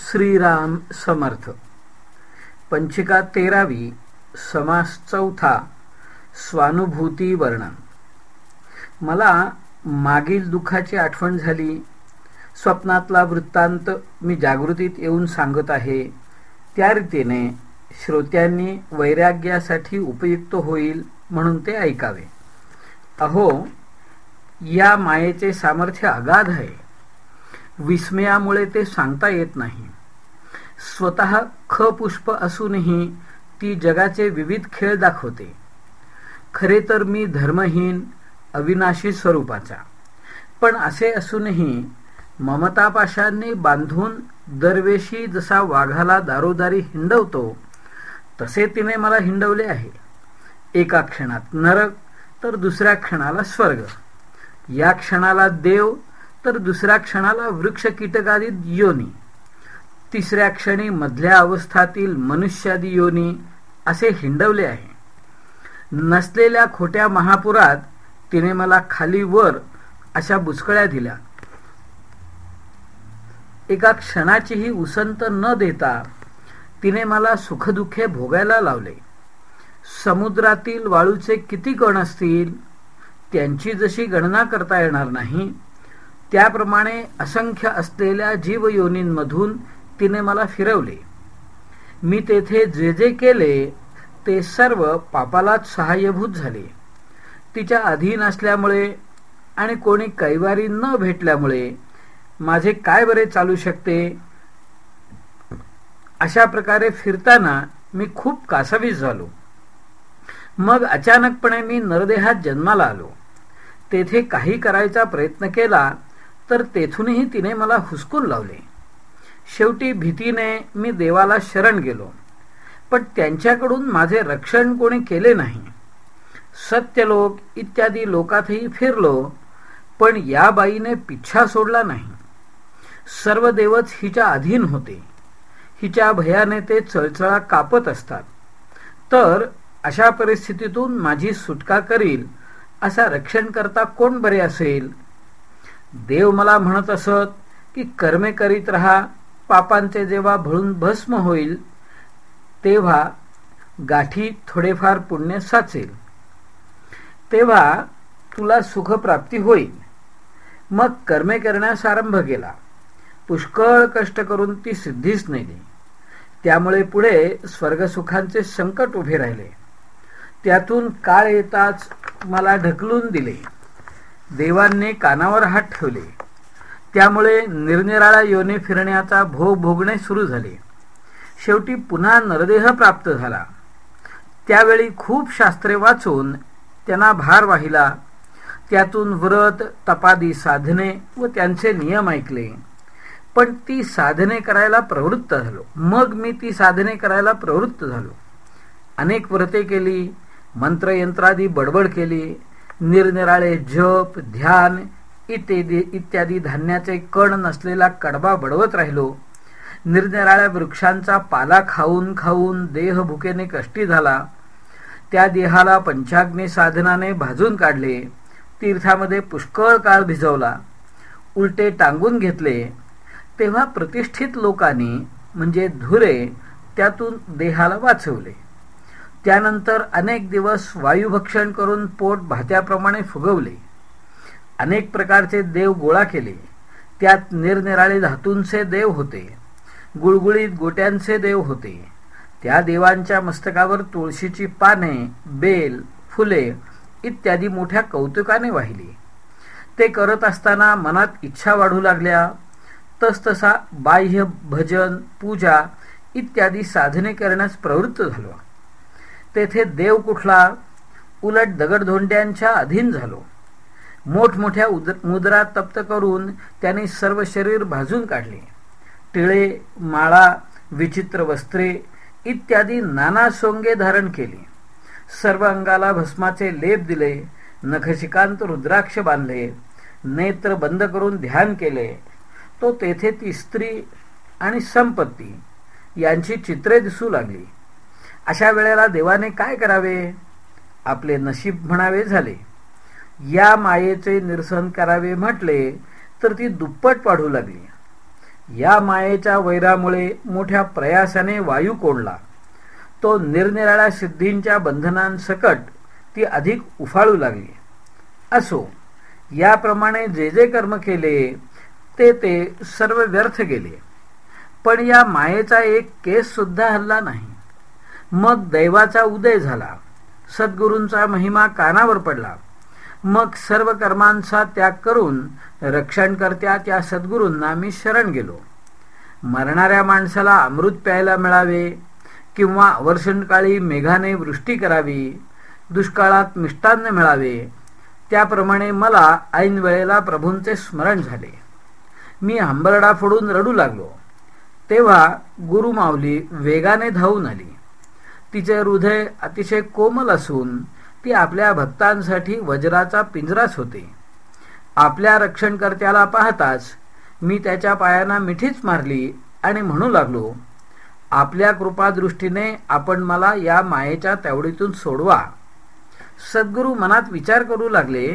श्रीराम समर्थ. पंचिका तेरावी समास चौथा स्वानुभूती वर्णन. मला मागील दुःखाची आठवण झाली. स्वप्नातला वृत्तांत मी जागृतीत येऊन सांगत आहे. त्या रीतीने श्रोत्यांनी वैराग्यासाठी उपयुक्त होईल म्हणून ते ऐकावे. अहो या मायेचे सामर्थ्य अगाध आहे. विस्मयामुळे ते सांगता येत नाही. स्वतः ख पुष्प असूनही ती जगाचे विविध खेळ दाखवते. खरे तर मी धर्महीन अविनाशी स्वरूपाचा. पण असे असूनही ममतापाशांनी बांधून दरवेशी जसा वाघाला दारोदारी हिंडवतो तसे तिने मला हिंडवले आहे. एका क्षणात नरक तर दुसऱ्या क्षणाला स्वर्ग. या क्षणाला देव तर दुसऱ्या क्षणाला वृक्ष कीटकादी योनी. तिसऱ्या क्षणी मधल्या अवस्थातील मनुष्यादी योनी असे हिंडवले आहे. नसलेल्या खोट्या महापुरात तिने मला खाली वर अशा बुचकळ्या दिल्या. एका क्षणाचीही उसंत न देता तिने मला सुखदुःखे भोगायला लावले. समुद्रातील वाळूचे किती कण असतील त्यांची जशी गणना करता येणार नाही त्याप्रमाणे असंख्य असलेल्या जीवयोनींमधून तिने मला फिरवले. मी तेथे जे जे केले ते सर्व पापालाच सहाय्यभूत झाले. तिच्या अधीन असल्यामुळे आणि कोणी कैवारी न भेटल्यामुळे माझे काय बरे चालू शकते? अशा प्रकारे फिरताना मी खूप कासावीस झालो. मग अचानकपणे मी नरदेहात जन्माला आलो. तेथे काही करायचा प्रयत्न केला तर तेथूनही तिने मला हुसकून लावले. शेवटी भीतीने मी देवाला शरण गेलो. पण त्यांच्याकडून माझे रक्षण कोणी केले नाही. सत्यलोक इत्यादी लोकातही फिरलो पण या बाईने पिच्छा सोडला नाही. सर्व देवच हिच्या अधीन होते. हिच्या भयाने ते चळचळा कापत असतात. तर अशा परिस्थितीतून माझी सुटका करील असा रक्षण करता कोण बरे असेल? देव मला म्हणत असत की कर्मे करीत रहा पापांचे जेव्हा भळून भस्म होईल तेव्हा गाठी थोडेफार पुण्य साचेल. तेव्हा तुला सुखप्राप्ती होईल. मग कर्मे करण्यास आरंभ केला. पुष्कळ कष्ट करून ती सिद्धीच नेली. त्यामुळे पुढे स्वर्गसुखांचे संकट उभे राहिले. त्यातून काळ येताच मला ढकलून दिले. देवांनी कानावर हात ठेवले. त्यामुळे निरनिराळ्या योनी फिरण्याचा भोग भोगणे सुरू झाले. शेवटी पुन्हा नरदेह प्राप्त झाला. त्यावेळी खूप शास्त्रे वाचून त्यांना भार वाहिला. त्यातून व्रत तपादी साधने व त्यांचे नियम ऐकले. पण ती साधने करायला प्रवृत्त झालो. मग मी ती साधने करायला प्रवृत्त झालो. अनेक व्रते केली मंत्रयंत्रादी बडबड केली निरनिराळे जप ध्यान इत्यादी इत्यादी धान्याचे कण नसलेला कडबा बडवत राहिलो. निरनिराळ्या वृक्षांचा पाला खाऊन खाऊन देह भुकेने कष्टी झाला. त्या देहाला पंचाग्नी साधनाने भाजून काढले. तीर्थामध्ये पुष्कळ काळ भिजवला. उलटे टांगून घेतले. तेव्हा प्रतिष्ठित लोकांनी म्हणजे धुरे त्यातून देहाला वाचवले. त्यानंतर अनेक दिवस वायुभक्षण करून पोट भात्याप्रमाणे फुगवले. अनेक प्रकारचे देव गोळा केले. त्यात निरनिराळे धातूंचे देव होते. गुळगुळीत गोट्यांचे देव होते. त्या देवांच्या मस्तकावर तुळशीची पाने बेल फुले इत्यादी मोठ्या कौतुकाने वाहिली. ते करत असताना मनात इच्छा वाढू लागल्या. तसतसा बाह्य भजन पूजा इत्यादी साधने करण्यास प्रवृत्त झालो. तेथे देव कुठला? उलट दगडधोंड्यांच्या अधीन झालो. मोठमोठ्या मुद्रा तप्त करून त्यांनी सर्व शरीर भाजून काढले. टिळे माळा विचित्र वस्त्रे इत्यादी नाना सोंगे धारण केली. सर्व अंगाला भस्माचे लेप दिले नखशिकांत रुद्राक्ष बांधले नेत्र बंद करून ध्यान केले. तो तेथे ती स्त्री आणि संपत्ती यांची चित्रे दिसू लागली. अशा वेळेला देवाने काय करावे? आपले नशीब म्हणावे झाले. या मायेचे निरसन करावे म्हटले तर ती दुप्पट वाढू लागली. या मायेच्या वैरामुळे मोठ्या प्रयासाने वायू कोडला. तो निरनिराळ्या सिद्धींच्या बंधनांसकट ती अधिक उफाळू लागली. असो याप्रमाणे जे जे कर्म केले ते ते सर्व व्यर्थ गेले. पण या मायेचा एक केस सुद्धा हल्ला नाही. मग दैवाचा उदय झाला. सद्गुरूंचा महिमा कानावर पडला. मग सर्व कर्मांचा त्याग करून रक्षणकर्त्या त्या सद्गुरूंना मी शरण गेलो. मरणाऱ्या माणसाला अमृत प्यायला मिळावे किंवा अवर्षणकाळी मेघाने वृष्टी करावी दुष्काळात मिष्टान्न मिळावे त्याप्रमाणे मला ऐन वेळेला प्रभूंचे स्मरण झाले. मी हंबरडा फोडून रडू लागलो. तेव्हा गुरुमावली वेगाने धावून आली. तिचे हृदय अतिशय कोमल असून ती आपल्या भक्तांसाठी वज्राचा पिंजराच होते. आपल्या रक्षणकर्त्याला पाहताच मी त्याच्या पायांना मिठीच मारली आणि म्हणू लागलो आपल्या कृपादृष्टीने आपण मला या मायेच्या तेवढीतून सोडवा. सद्गुरू मनात विचार करू लागले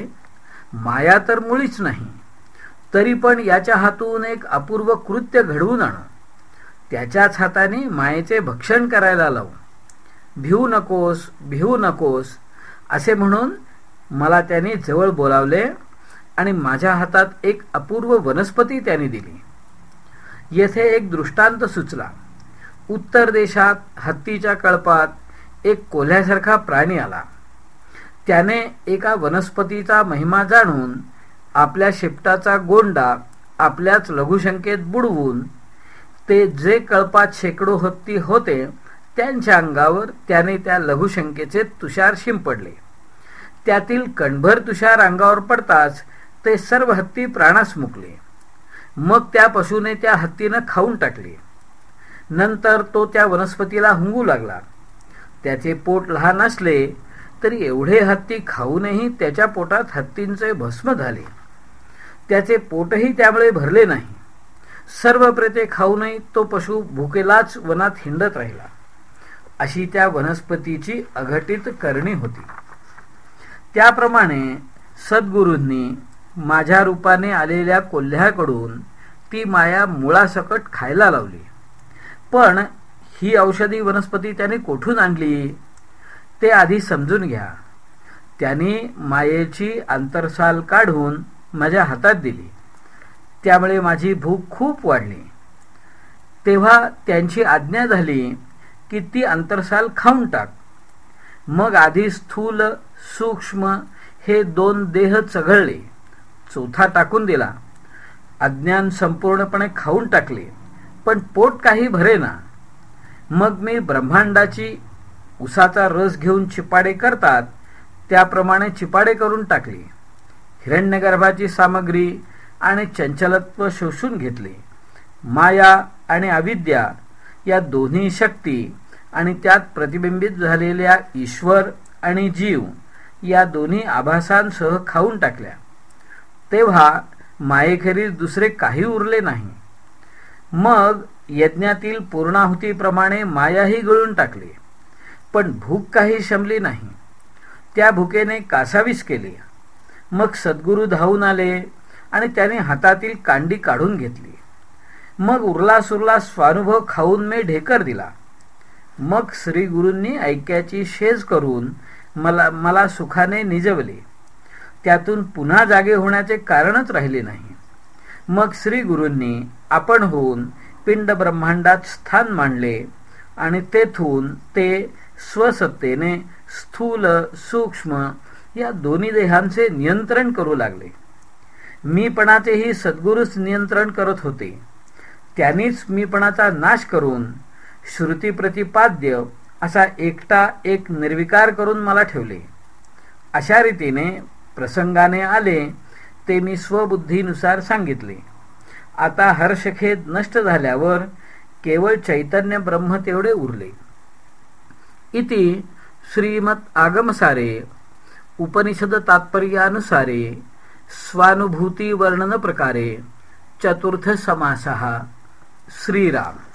माया तर मुळीच नाही तरी पण याच्या हातून एक अपूर्व कृत्य घडवून आण. त्याच्याच हाताने मायेचे भक्षण करायला लावू. भिवू नकोस भिवू नकोस असे म्हणून मला त्याने जवळ बोलावले आणि माझ्या हातात एक अपूर्व वनस्पती त्याने दिली. येथे एक दृष्टांत सुचला. उत्तर देशात हत्तीच्या कळपात एक कोल्ह्यासारखा प्राणी आला. त्याने एका वनस्पतीचा महिमा जाणून आपल्या शेपटाचा गोंडा आपल्याच लघुशंकेत बुडवून ते जे कळपात शेकडो हत्ती होते त्यांच्या अंगावर त्याने त्या लघुशंकेचे तुषार शिंपडले. त्यातील कणभर तुषार अंगावर पडताच ते सर्व हत्ती प्राणास मुकले. मग त्या पशुने त्या हत्तीनं खाऊन टाकले. नंतर तो त्या वनस्पतीला हुंगू लागला. त्याचे पोट लहान असले तरी एवढे हत्ती खाऊनही त्याच्या पोटात हत्तींचे भस्म झाले. त्याचे पोटही त्यामुळे भरले नाही. सर्व प्रेते खाऊनही तो पशु भुकेलाच वनात हिंडत राहिला. अशी त्या वनस्पतीची अघटित करणी होती. त्याप्रमाणे सद्गुरूंनी माझ्या रूपाने आलेल्या कोल्ह्याकडून ती माया मुळासकट खायला लावली. पण ही औषधी वनस्पती त्याने कोठून आणली? ते आधी समजून घ्या. त्यांनी मायेची आंतरसाल काढून माझ्या हातात दिली. त्यामुळे माझी भूक खूप वाढली. तेव्हा त्यांची आज्ञा झाली की ती अंतरसाल खाऊन टाक. मग आधी स्थूल सूक्ष्म हे दोन देह चघळले. चौथा टाकून दिला. अज्ञान संपूर्णपणे खाऊन टाकले. पण पोट काही भरेना. मग मी ब्रह्मांडाची उसाचा रस घेऊन चिपाडे करतात त्याप्रमाणे चिपाडे करून टाकले. हिरण्यगर्भाची सामग्री आणि चंचलत्व शोषून घेतले. माया आणि अविद्या या दोन्ही शक्ती आणि त्यात प्रतिबिंबित झालेल्या ईश्वर आणि जीव या दोन्ही आभासांसह खाऊन टाकल्या. तेव्हा मायेखेरीज दुसरे काही उरले नाही. मग यज्ञातील पूर्णाहुतीप्रमाणे मायाही गळून टाकली. पण भूक काही शमली नाही. त्या भुकेने कासावीस केली. मग सद्गुरू धावून आले आणि त्याने हातातील कांडी काढून घेतली. मग उरला सुरला स्वानुभव खाऊन मी ढेकर दिला. मग श्री गुरूंनी ऐक्याची शेज करून मला मला सुखाने निजवले. त्यातून पुन्हा जागे होण्याचे कारणच राहिले नाही. मग श्री गुरूंनी आपण होऊन पिंड ब्रह्मांडात स्थान मांडले आणि तेथून ते स्वसत्तेने स्थूल सूक्ष्म या दोन्ही देहांचे नियंत्रण करू लागले. मीपणाचेही सद्गुरूच नियंत्रण करत होते. त्यांनीच मीपणाचा नाश करून श्रुती प्रतिपाद्य असा एकटा एक निर्विकार करून मला ठेवले. अशा रीतीने प्रसंगाने आले ते मी स्वबुद्धीनुसार सांगितले. आता हर्षखेद नष्ट झाल्यावर केवळ चैतन्य ब्रह्म तेवढे उरले. इति श्रीमत आगमसारे उपनिषद तात्पर्यानुसारे स्वानुभूती वर्णन प्रकारे चतुर्थ समासहा श्रीराम.